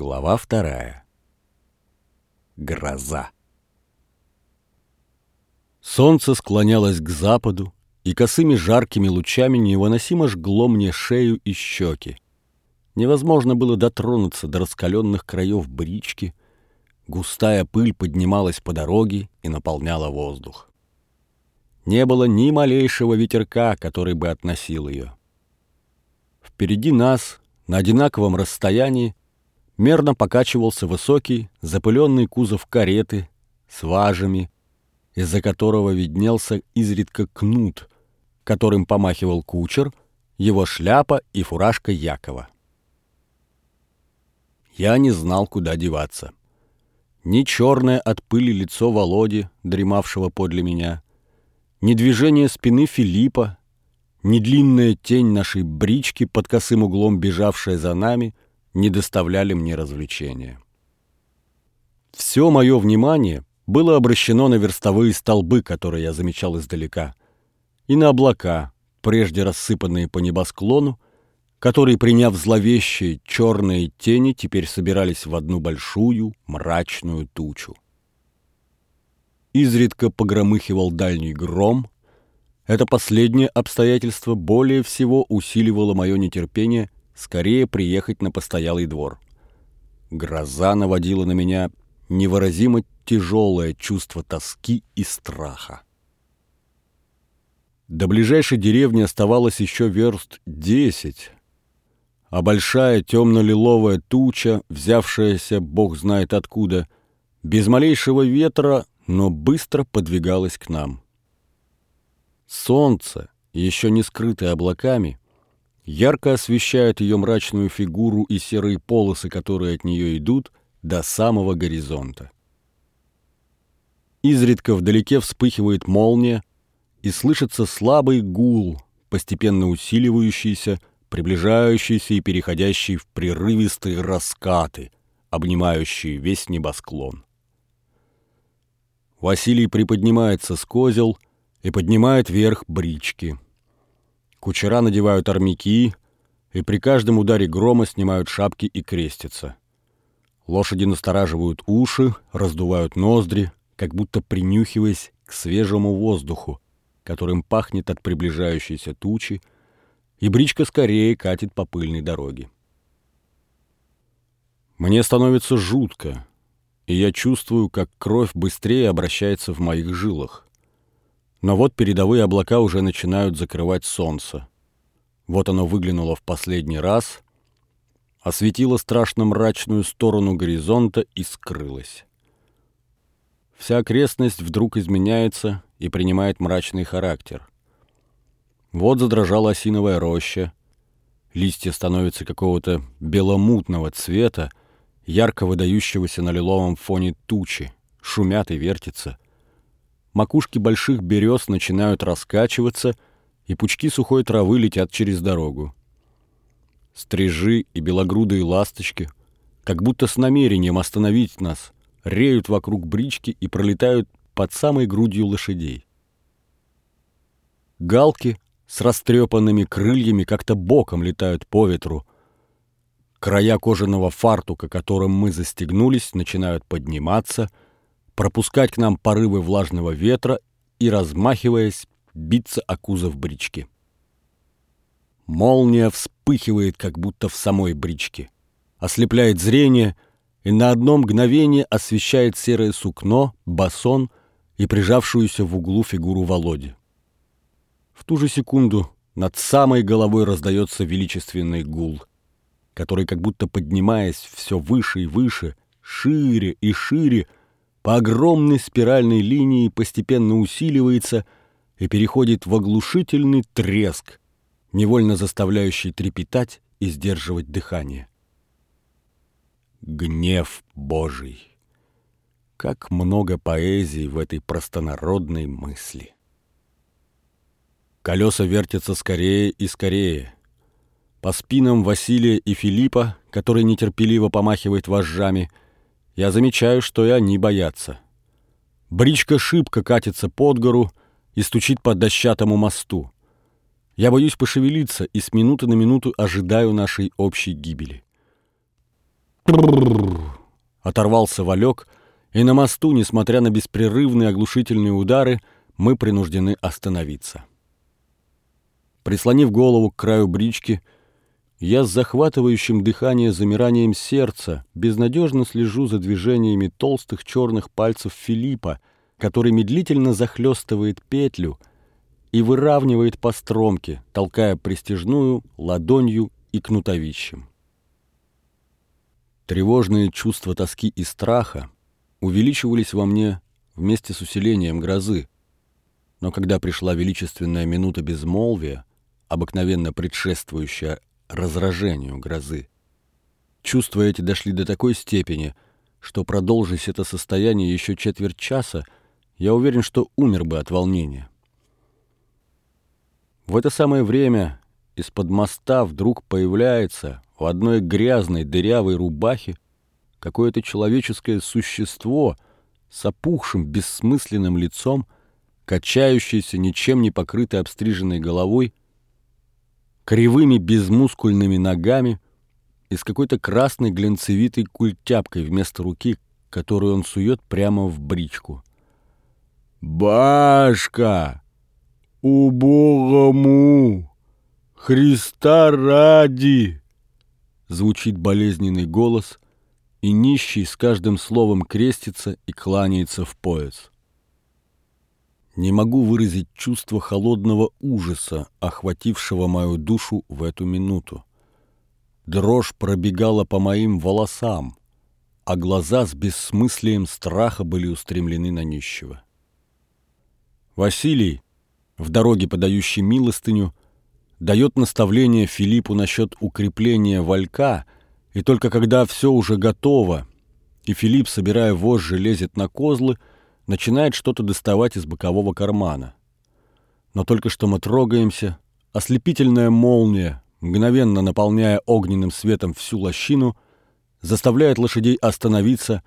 Глава вторая. Гроза. Солнце склонялось к западу, и косыми жаркими лучами невыносимо жгло мне шею и щеки. Невозможно было дотронуться до раскаленных краев брички. Густая пыль поднималась по дороге и наполняла воздух. Не было ни малейшего ветерка, который бы относил ее. Впереди нас, на одинаковом расстоянии, мерно покачивался высокий, запыленный кузов кареты с важами, из-за которого виднелся изредка кнут, которым помахивал кучер, его шляпа и фуражка Якова. Я не знал, куда деваться. Ни черное от пыли лицо Володи, дремавшего подле меня, ни движение спины Филиппа, ни длинная тень нашей брички под косым углом, бежавшая за нами — не доставляли мне развлечения. Все мое внимание было обращено на верстовые столбы, которые я замечал издалека, и на облака, прежде рассыпанные по небосклону, которые, приняв зловещие черные тени, теперь собирались в одну большую мрачную тучу. Изредка погромыхивал дальний гром. Это последнее обстоятельство более всего усиливало мое нетерпение скорее приехать на постоялый двор. Гроза наводила на меня невыразимо тяжелое чувство тоски и страха. До ближайшей деревни оставалось еще верст десять, а большая темно-лиловая туча, взявшаяся бог знает откуда, без малейшего ветра, но быстро подвигалась к нам. Солнце, еще не скрытое облаками, ярко освещает ее мрачную фигуру и серые полосы, которые от нее идут, до самого горизонта. Изредка вдалеке вспыхивает молния, и слышится слабый гул, постепенно усиливающийся, приближающийся и переходящий в прерывистые раскаты, обнимающие весь небосклон. Василий приподнимается с козел и поднимает вверх брички — Кучера надевают армяки и при каждом ударе грома снимают шапки и крестятся. Лошади настораживают уши, раздувают ноздри, как будто принюхиваясь к свежему воздуху, которым пахнет от приближающейся тучи, и бричка скорее катит по пыльной дороге. Мне становится жутко, и я чувствую, как кровь быстрее обращается в моих жилах. Но вот передовые облака уже начинают закрывать солнце. Вот оно выглянуло в последний раз, осветило страшно мрачную сторону горизонта и скрылось. Вся окрестность вдруг изменяется и принимает мрачный характер. Вот задрожала осиновая роща, листья становятся какого-то беломутного цвета, ярко выдающегося на лиловом фоне тучи, шумят и вертятся — макушки больших берез начинают раскачиваться, и пучки сухой травы летят через дорогу. Стрижи и белогрудые ласточки, как будто с намерением остановить нас, реют вокруг брички и пролетают под самой грудью лошадей. Галки с растрепанными крыльями как-то боком летают по ветру. Края кожаного фартука, которым мы застегнулись, начинают подниматься — пропускать к нам порывы влажного ветра и, размахиваясь, биться о кузов брички. Молния вспыхивает, как будто в самой бричке, ослепляет зрение и на одно мгновение освещает серое сукно, басон и прижавшуюся в углу фигуру Володи. В ту же секунду над самой головой раздается величественный гул, который, как будто поднимаясь все выше и выше, шире и шире, по огромной спиральной линии постепенно усиливается и переходит в оглушительный треск, невольно заставляющий трепетать и сдерживать дыхание. Гнев Божий! Как много поэзии в этой простонародной мысли! Колеса вертятся скорее и скорее. По спинам Василия и Филиппа, который нетерпеливо помахивает вожжами, я замечаю, что и они боятся. Бричка шибко катится под гору и стучит по дощатому мосту. Я боюсь пошевелиться и с минуты на минуту ожидаю нашей общей гибели. Оторвался Валек, и на мосту, несмотря на беспрерывные оглушительные удары, мы принуждены остановиться. Прислонив голову к краю брички, я с захватывающим дыхание замиранием сердца безнадежно слежу за движениями толстых черных пальцев Филиппа, который медлительно захлестывает петлю и выравнивает по стромке, толкая пристежную ладонью и кнутовищем. Тревожные чувства тоски и страха увеличивались во мне вместе с усилением грозы. Но когда пришла величественная минута безмолвия, обыкновенно предшествующая разражению грозы. Чувства эти дошли до такой степени, что продолжись это состояние еще четверть часа, я уверен, что умер бы от волнения. В это самое время из-под моста вдруг появляется в одной грязной дырявой рубахе какое-то человеческое существо с опухшим бессмысленным лицом, качающееся ничем не покрытой обстриженной головой кривыми безмускульными ногами и с какой-то красной глянцевитой культяпкой вместо руки, которую он сует прямо в бричку. «Башка! Убогому! Христа ради!» Звучит болезненный голос, и нищий с каждым словом крестится и кланяется в пояс. Не могу выразить чувство холодного ужаса, охватившего мою душу в эту минуту. Дрожь пробегала по моим волосам, а глаза с бессмыслием страха были устремлены на нищего. Василий, в дороге подающий милостыню, дает наставление Филиппу насчет укрепления валька, и только когда все уже готово, и Филипп, собирая вожжи, лезет на козлы, начинает что-то доставать из бокового кармана. Но только что мы трогаемся, ослепительная молния, мгновенно наполняя огненным светом всю лощину, заставляет лошадей остановиться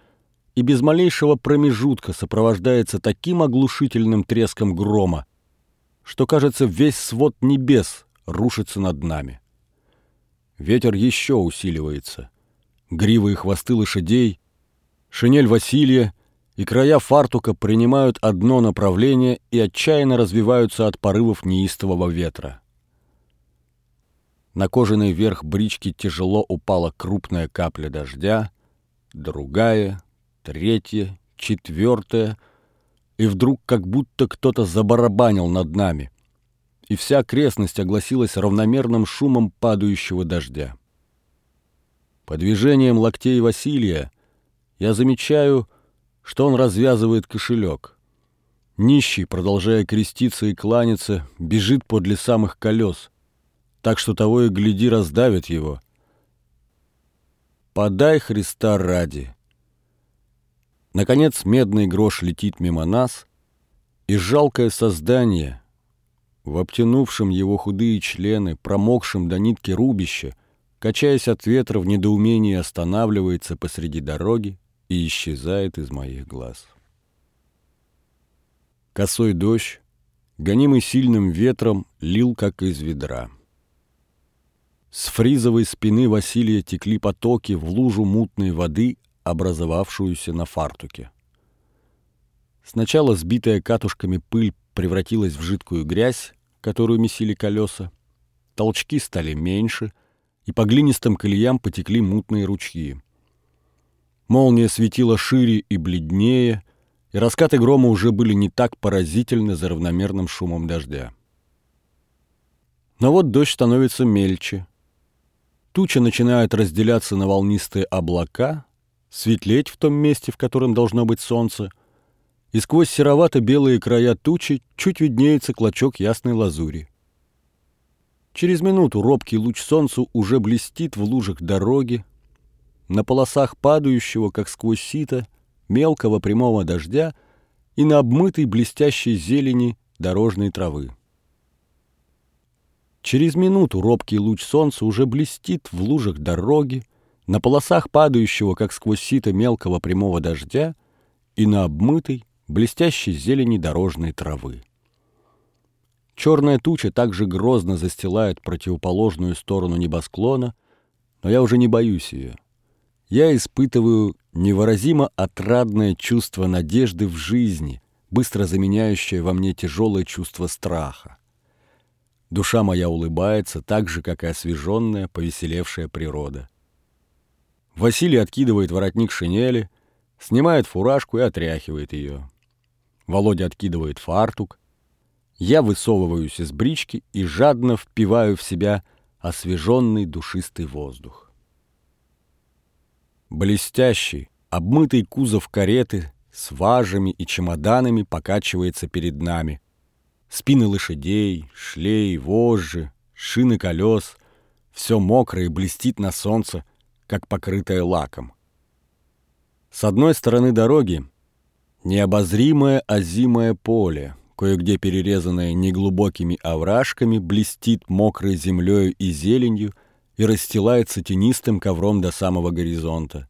и без малейшего промежутка сопровождается таким оглушительным треском грома, что, кажется, весь свод небес рушится над нами. Ветер еще усиливается. Гривы и хвосты лошадей, шинель Василия — и края фартука принимают одно направление и отчаянно развиваются от порывов неистового ветра. На кожаный верх брички тяжело упала крупная капля дождя, другая, третья, четвертая, и вдруг как будто кто-то забарабанил над нами, и вся окрестность огласилась равномерным шумом падающего дождя. По движениям локтей Василия я замечаю, что он развязывает кошелек. Нищий, продолжая креститься и кланяться, бежит подле самых колес, так что того и гляди раздавит его. «Подай Христа ради!» Наконец медный грош летит мимо нас, и жалкое создание, в обтянувшем его худые члены, промокшем до нитки рубище, качаясь от ветра в недоумении останавливается посреди дороги, и исчезает из моих глаз. Косой дождь, гонимый сильным ветром, лил как из ведра. С фризовой спины Василия текли потоки в лужу мутной воды, образовавшуюся на фартуке. Сначала сбитая катушками пыль превратилась в жидкую грязь, которую месили колеса. Толчки стали меньше, и по глинистым колеям потекли мутные ручьи. Молния светила шире и бледнее, и раскаты грома уже были не так поразительны за равномерным шумом дождя. Но вот дождь становится мельче. Туча начинает разделяться на волнистые облака, светлеть в том месте, в котором должно быть солнце, и сквозь серовато-белые края тучи чуть виднеется клочок ясной лазури. Через минуту робкий луч солнца уже блестит в лужах дороги, на полосах падающего, как сквозь сито, мелкого прямого дождя и на обмытой блестящей зелени дорожной травы. Через минуту робкий луч солнца уже блестит в лужах дороги, на полосах падающего, как сквозь сито мелкого прямого дождя и на обмытой, блестящей зелени дорожной травы. Черная туча также грозно застилает противоположную сторону небосклона, но я уже не боюсь ее. Я испытываю невыразимо отрадное чувство надежды в жизни, быстро заменяющее во мне тяжелое чувство страха. Душа моя улыбается так же, как и освеженная, повеселевшая природа. Василий откидывает воротник шинели, снимает фуражку и отряхивает ее. Володя откидывает фартук. Я высовываюсь из брички и жадно впиваю в себя освеженный душистый воздух. Блестящий, обмытый кузов кареты с важами и чемоданами покачивается перед нами, Спины лошадей, шлей, вожжи, шины колес — все мокрое и блестит на солнце, как покрытое лаком. С одной стороны дороги необозримое озимое поле, кое-где перерезанное неглубокими овражками, блестит мокрой землею и зеленью и расстилается тенистым ковром до самого горизонта.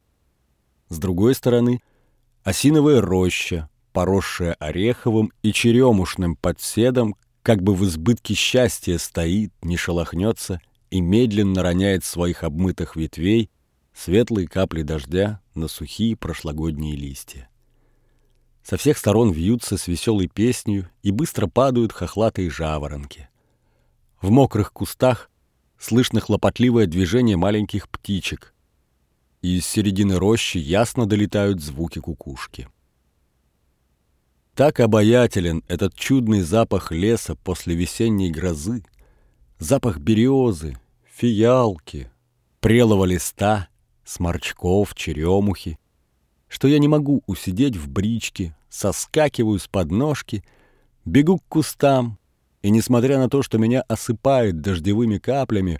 С другой стороны — осиновая роща, поросшая ореховым и черемушным подседом, как бы в избытке счастья стоит, не шелохнется и медленно роняет своих обмытых ветвей светлые капли дождя на сухие прошлогодние листья. Со всех сторон вьются с веселой песнью и быстро падают хохлатые жаворонки. В мокрых кустах слышно хлопотливое движение маленьких птичек, и из середины рощи ясно долетают звуки кукушки. Так обаятелен этот чудный запах леса после весенней грозы, запах березы, фиалки, прелого листа, сморчков, черемухи, что я не могу усидеть в бричке, соскакиваю с подножки, бегу к кустам, и, несмотря на то, что меня осыпает дождевыми каплями,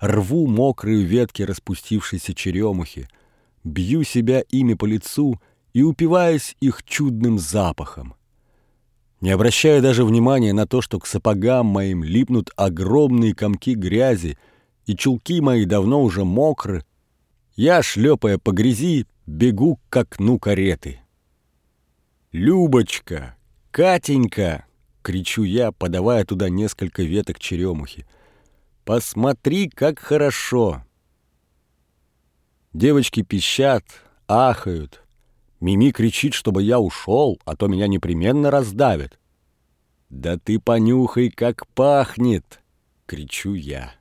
рву мокрые ветки распустившейся черемухи, бью себя ими по лицу — и упиваясь их чудным запахом. Не обращая даже внимания на то, что к сапогам моим липнут огромные комки грязи, и чулки мои давно уже мокры, я, шлепая по грязи, бегу к окну кареты. «Любочка! Катенька!» — кричу я, подавая туда несколько веток черемухи. «Посмотри, как хорошо!» Девочки пищат, ахают, Мими кричит, чтобы я ушел, а то меня непременно раздавят. «Да ты понюхай, как пахнет!» — кричу я.